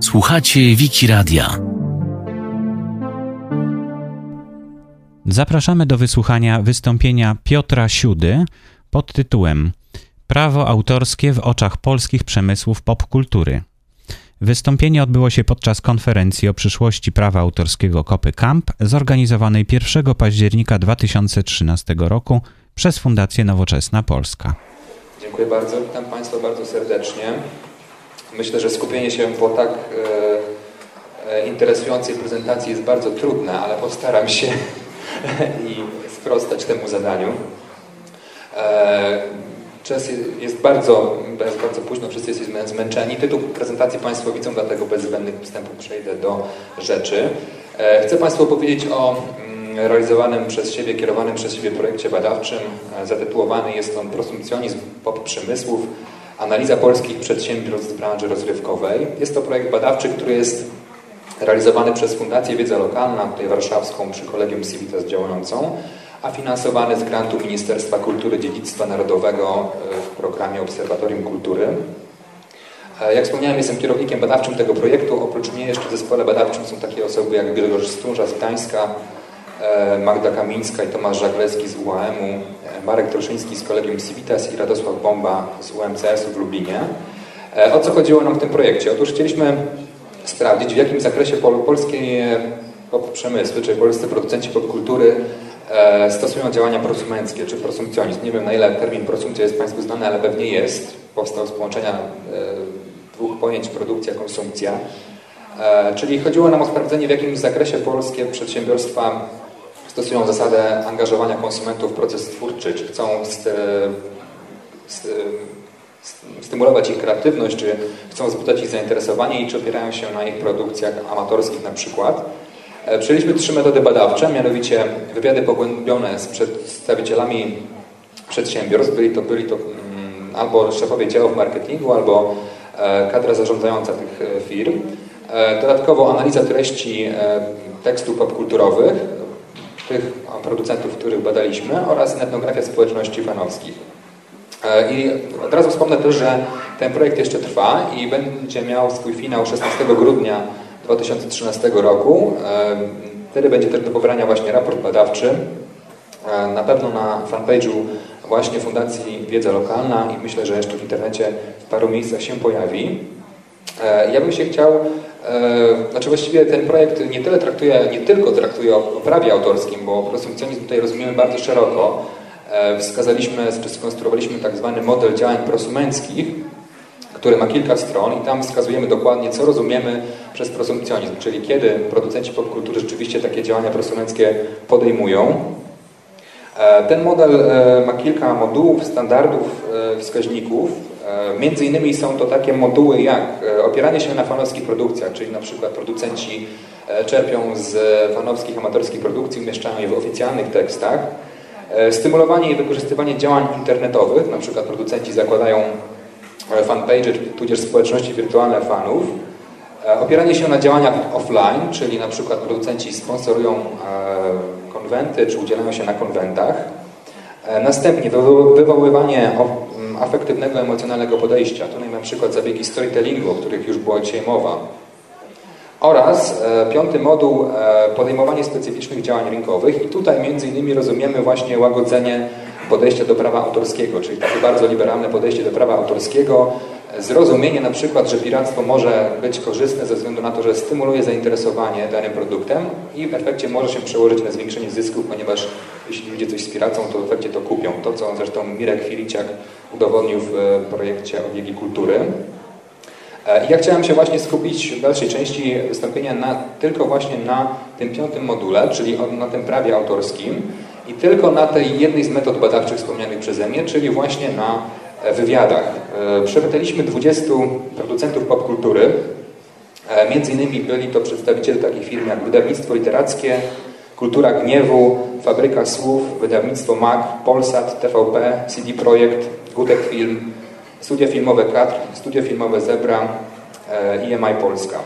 Słuchacie Wiki Radia. Zapraszamy do wysłuchania wystąpienia Piotra Siudy pod tytułem Prawo autorskie w oczach polskich przemysłów popkultury. Wystąpienie odbyło się podczas konferencji o przyszłości prawa autorskiego Kopy Camp, zorganizowanej 1 października 2013 roku przez Fundację Nowoczesna Polska. Dziękuję bardzo, witam Państwa bardzo serdecznie. Myślę, że skupienie się po tak e, e, interesującej prezentacji jest bardzo trudne, ale postaram się i sprostać temu zadaniu. E, czas jest bardzo, jest bardzo późno, wszyscy jesteśmy zmęczeni. Tytuł prezentacji Państwo widzą, dlatego bez zbędnych wstępów przejdę do rzeczy. E, chcę Państwu opowiedzieć o mm, realizowanym przez siebie, kierowanym przez siebie projekcie badawczym. Zatytułowany jest on Prosumpcjonizm pop przemysłów Analiza polskich przedsiębiorstw branży rozrywkowej. Jest to projekt badawczy, który jest realizowany przez Fundację Wiedza Lokalna, tutaj warszawską przy Kolegium Civitas działającą, a finansowany z grantu Ministerstwa Kultury Dziedzictwa Narodowego e, w programie Obserwatorium Kultury. E, jak wspomniałem, jestem kierownikiem badawczym tego projektu. Oprócz mnie jeszcze w zespole badawczym są takie osoby jak Grzegorz Stunża z Gdańska, Magda Kamińska i Tomasz Żaglewski z UAM-u, Marek Troszyński z Kolegium Civitas i Radosław Bomba z UMCS-u w Lublinie. O co chodziło nam w tym projekcie? Otóż chcieliśmy sprawdzić, w jakim zakresie polskie pop przemysły, czyli polscy producenci popkultury e, stosują działania prosumenckie, czy prosumpcjonizm. Nie wiem, na ile termin prosumpcja jest Państwu znany, ale pewnie jest. Powstał z połączenia e, dwóch pojęć produkcja, konsumpcja. E, czyli chodziło nam o sprawdzenie, w jakim zakresie polskie przedsiębiorstwa stosują zasadę angażowania konsumentów w proces twórczy, czy chcą stymulować ich kreatywność, czy chcą wzbudzać ich zainteresowanie i czy opierają się na ich produkcjach amatorskich na przykład. E, przyjęliśmy trzy metody badawcze, mianowicie wywiady pogłębione z przedstawicielami przedsiębiorstw. Byli to, byli to mm, albo szefowie działów marketingu, albo e, kadra zarządzająca tych e, firm. Dodatkowo analiza treści tekstów popkulturowych, tych producentów, których badaliśmy oraz etnografia społeczności fanowskich. I od razu wspomnę też, że ten projekt jeszcze trwa i będzie miał swój finał 16 grudnia 2013 roku. Wtedy będzie też do pobrania właśnie raport badawczy. Na pewno na fanpage'u właśnie Fundacji Wiedza Lokalna i myślę, że jeszcze w internecie w paru miejscach się pojawi. Ja bym się chciał, znaczy właściwie ten projekt nie tyle traktuje, nie tylko traktuje o prawie autorskim, bo prosumpcjonizm tutaj rozumiemy bardzo szeroko. Wskazaliśmy, czy skonstruowaliśmy tak zwany model działań prosumenckich, który ma kilka stron i tam wskazujemy dokładnie, co rozumiemy przez prosumpcjonizm, czyli kiedy producenci popkultury rzeczywiście takie działania prosumenckie podejmują. E, ten model e, ma kilka modułów, standardów, e, wskaźników. Między innymi są to takie moduły jak opieranie się na fanowskich produkcjach, czyli na przykład producenci czerpią z fanowskich, amatorskich produkcji, umieszczają je w oficjalnych tekstach. Stymulowanie i wykorzystywanie działań internetowych, na przykład producenci zakładają fanpage, tudzież społeczności wirtualne fanów. E, opieranie się na działaniach offline, czyli na przykład producenci sponsorują e, konwenty, czy udzielają się na konwentach. E, następnie wywoływanie afektywnego, emocjonalnego podejścia. Tutaj mam przykład zabiegi storytellingu, o których już była dzisiaj mowa. Oraz piąty moduł podejmowanie specyficznych działań rynkowych i tutaj między innymi rozumiemy właśnie łagodzenie podejścia do prawa autorskiego, czyli takie bardzo liberalne podejście do prawa autorskiego, zrozumienie na przykład, że piractwo może być korzystne ze względu na to, że stymuluje zainteresowanie danym produktem i w efekcie może się przełożyć na zwiększenie zysków, ponieważ jeśli ludzie coś wspiracą, to w efekcie to kupią. To, co zresztą Mirek Filiciak udowodnił w projekcie Obiegi Kultury. E, I ja chciałem się właśnie skupić w dalszej części wystąpienia na, tylko właśnie na tym piątym module, czyli na tym prawie autorskim, i tylko na tej jednej z metod badawczych wspomnianych przeze mnie, czyli właśnie na e, wywiadach. E, przepytaliśmy 20 producentów popkultury. E, między innymi byli to przedstawiciele takich firm jak Wydawnictwo Literackie, Kultura Gniewu, Fabryka Słów, Wydawnictwo MAG, Polsat, TVP, CD Projekt, Gutek Film, Studia Filmowe Kadr, Studio Filmowe Zebra, EMI Polska.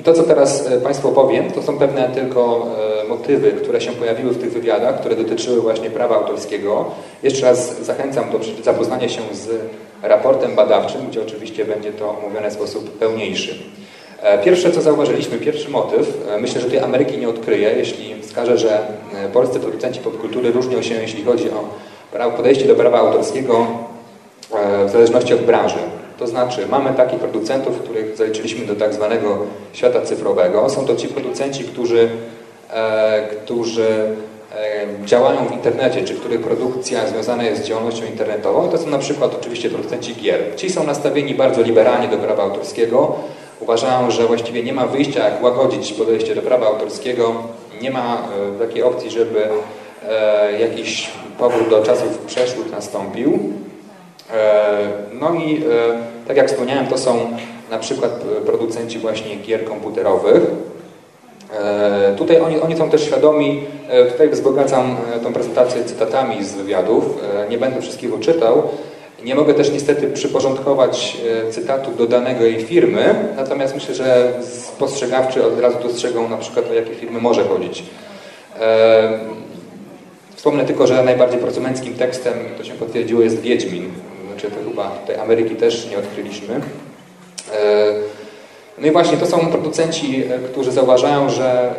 I to, co teraz Państwu powiem, to są pewne tylko motywy, które się pojawiły w tych wywiadach, które dotyczyły właśnie prawa autorskiego. Jeszcze raz zachęcam do zapoznania się z raportem badawczym, gdzie oczywiście będzie to omówione w sposób pełniejszy. E, pierwsze, co zauważyliśmy, pierwszy motyw, e, myślę, że tutaj Ameryki nie odkryje, jeśli wskażę, że e, polscy producenci popkultury różnią się, jeśli chodzi o podejście do prawa autorskiego w zależności od branży. To znaczy, mamy takich producentów, których zaliczyliśmy do tak zwanego świata cyfrowego. Są to ci producenci, którzy, którzy działają w internecie, czy których produkcja związana jest z działalnością internetową. To są na przykład oczywiście producenci gier. Ci są nastawieni bardzo liberalnie do prawa autorskiego. Uważają, że właściwie nie ma wyjścia, jak łagodzić podejście do prawa autorskiego. Nie ma e, takiej opcji, żeby e, jakiś powrót do czasów przeszłych nastąpił. E, no i tak jak wspomniałem, to są na przykład producenci właśnie gier komputerowych. E, tutaj oni, oni są też świadomi, e, tutaj wzbogacam e, tą prezentację cytatami z wywiadów, nie będę wszystkiego czytał, nie mogę też niestety przyporządkować cytatów do danego jej firmy, natomiast myślę, że spostrzegawczy od razu dostrzegą na przykład o jakie firmy może chodzić. Wspomnę tylko, że najbardziej prosumenckim tekstem, to się potwierdziło, jest Wiedźmin. Znaczy to chyba tutaj Ameryki też nie odkryliśmy. No i właśnie to są producenci, e, którzy zauważają, że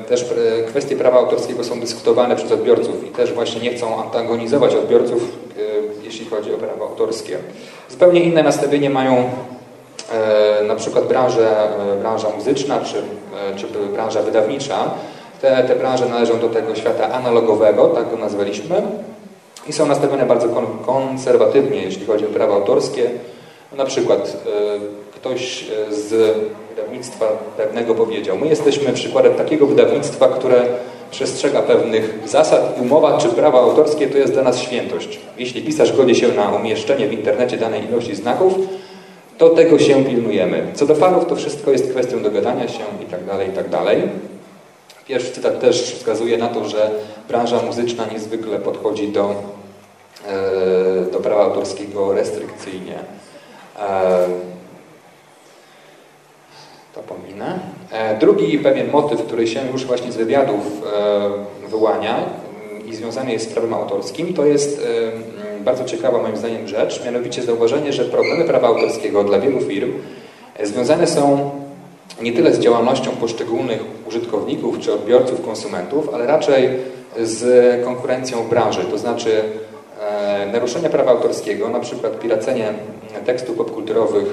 e, też e, kwestie prawa autorskiego są dyskutowane przez odbiorców i też właśnie nie chcą antagonizować odbiorców, jeśli chodzi o prawo autorskie. Zupełnie inne nastawienie mają na przykład branże, branża muzyczna czy, czy branża wydawnicza. Te, te branże należą do tego świata analogowego, tak go nazwaliśmy, i są nastawione bardzo konserwatywnie, jeśli chodzi o prawo autorskie. Na przykład ktoś e, z wydawnictwa pewnego powiedział. My jesteśmy przykładem takiego wydawnictwa, które przestrzega pewnych zasad i umowa czy prawa autorskie to jest dla nas świętość. Jeśli pisarz godzi się na umieszczenie w internecie danej ilości znaków, to tego się pilnujemy. Co do fanów, to wszystko jest kwestią dogadania się i tak dalej, i tak. Pierwszy cytat też wskazuje na to, że branża muzyczna niezwykle podchodzi do, e, do prawa autorskiego restrykcyjnie. E, to pominę. E, drugi pewien motyw, który się już właśnie z wywiadów e, wyłania i związany jest z prawem autorskim, to jest e, bardzo ciekawa moim zdaniem rzecz, mianowicie zauważenie, że problemy prawa autorskiego dla wielu firm związane są nie tyle z działalnością poszczególnych użytkowników czy odbiorców, konsumentów, ale raczej z konkurencją branży, to znaczy naruszenie prawa autorskiego, przykład piracenie tekstów popkulturowych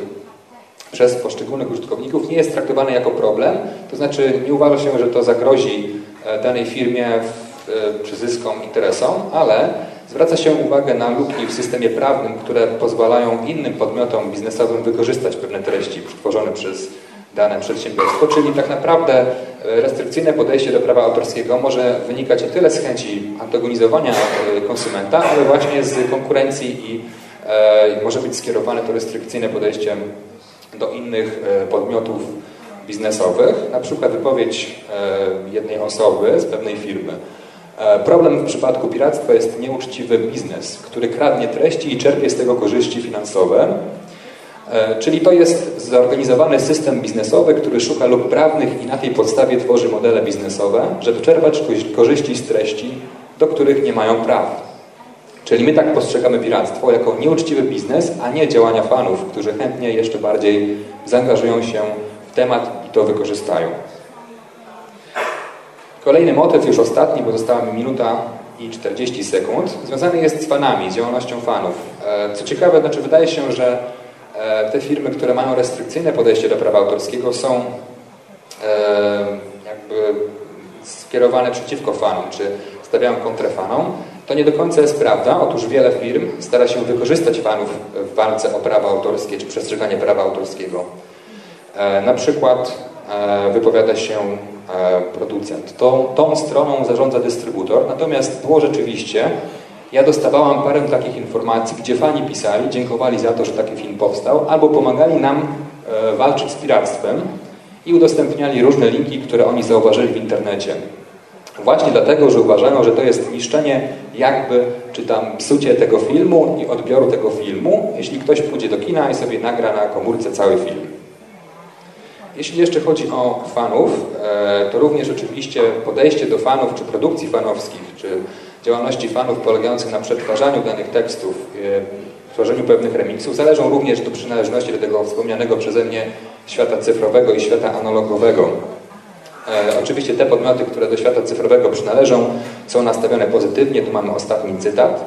przez poszczególnych użytkowników nie jest traktowane jako problem, to znaczy nie uważa się, że to zagrozi e, danej firmie czy e, zyskom, interesom, ale zwraca się uwagę na luki w systemie prawnym, które pozwalają innym podmiotom biznesowym wykorzystać pewne treści przetworzone przez dane przedsiębiorstwo, czyli tak naprawdę restrykcyjne podejście do prawa autorskiego może wynikać nie tyle z chęci antagonizowania konsumenta, ale właśnie z konkurencji i może być skierowane to restrykcyjne podejście do innych e, podmiotów biznesowych, na przykład wypowiedź e, jednej osoby z pewnej firmy. E, problem w przypadku piractwa jest nieuczciwy biznes, który kradnie treści i czerpie z tego korzyści finansowe. Czyli to jest zorganizowany system biznesowy, który szuka lub prawnych i na tej podstawie tworzy modele biznesowe, żeby czerpać korzyści z treści, do których nie mają praw. Czyli my tak postrzegamy piractwo jako nieuczciwy biznes, a nie działania fanów, którzy chętnie jeszcze bardziej zaangażują się w temat i to wykorzystają. Kolejny motyw, już ostatni, bo została mi minuta i 40 sekund, związany jest z fanami, z działalnością fanów. E, co ciekawe, znaczy wydaje się, że e, te firmy, które mają restrykcyjne podejście do prawa autorskiego są e, jakby skierowane przeciwko fanom, czy stawiają kontrę fanom. To nie do końca jest prawda. Otóż wiele firm stara się wykorzystać fanów w walce o prawa autorskie czy przestrzeganie prawa autorskiego. E, na przykład e, wypowiada się e, producent. Tą, tą stroną zarządza dystrybutor, natomiast było rzeczywiście, ja dostawałam parę takich informacji, gdzie fani pisali, dziękowali za to, że taki film powstał, albo pomagali nam walczyć z piractwem i udostępniali różne linki, które oni zauważyli w internecie. Właśnie dlatego, że uważają, że to jest niszczenie jakby, czy tam psucie tego filmu i odbioru tego filmu, jeśli ktoś pójdzie do kina i sobie nagra na komórce cały film. Jeśli jeszcze chodzi o fanów, e, to również oczywiście podejście do fanów, czy produkcji fanowskich, czy działalności fanów polegających na przetwarzaniu danych tekstów, e, tworzeniu pewnych remixów, zależą również do przynależności do tego wspomnianego przeze mnie świata cyfrowego i świata analogowego. E, oczywiście te podmioty, które do świata cyfrowego przynależą, są nastawione pozytywnie. Tu mamy ostatni cytat.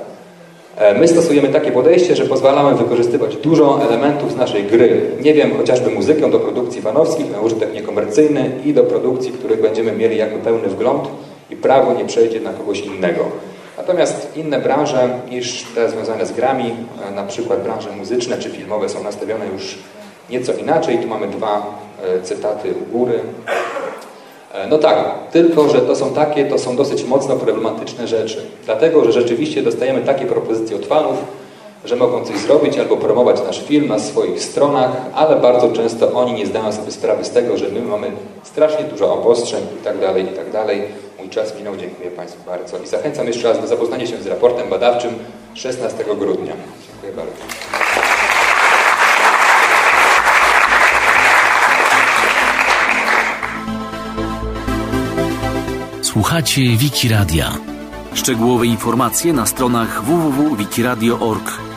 E, my stosujemy takie podejście, że pozwalamy wykorzystywać dużo elementów z naszej gry. Nie wiem, chociażby muzykę do produkcji fanowskich na użytek niekomercyjny i do produkcji, których będziemy mieli jakby pełny wgląd i prawo nie przejdzie na kogoś innego. Natomiast inne branże niż te związane z grami, e, na przykład branże muzyczne czy filmowe są nastawione już nieco inaczej. Tu mamy dwa e, cytaty u góry. E, no tak, tylko że to są takie, to są dosyć mocno problematyczne rzeczy. Dlatego, że rzeczywiście dostajemy takie propozycje od fanów, że mogą coś zrobić albo promować nasz film na swoich stronach, ale bardzo często oni nie zdają sobie sprawy z tego, że my mamy strasznie dużo obostrzeń i tak dalej, i tak dalej. Mój czas minął, dziękuję Państwu bardzo i zachęcam jeszcze raz do zapoznania się z raportem badawczym 16 grudnia. Dziękuję bardzo. Słuchacie Wiki Radia. Szczegółowe informacje na stronach www.wikiradio.org.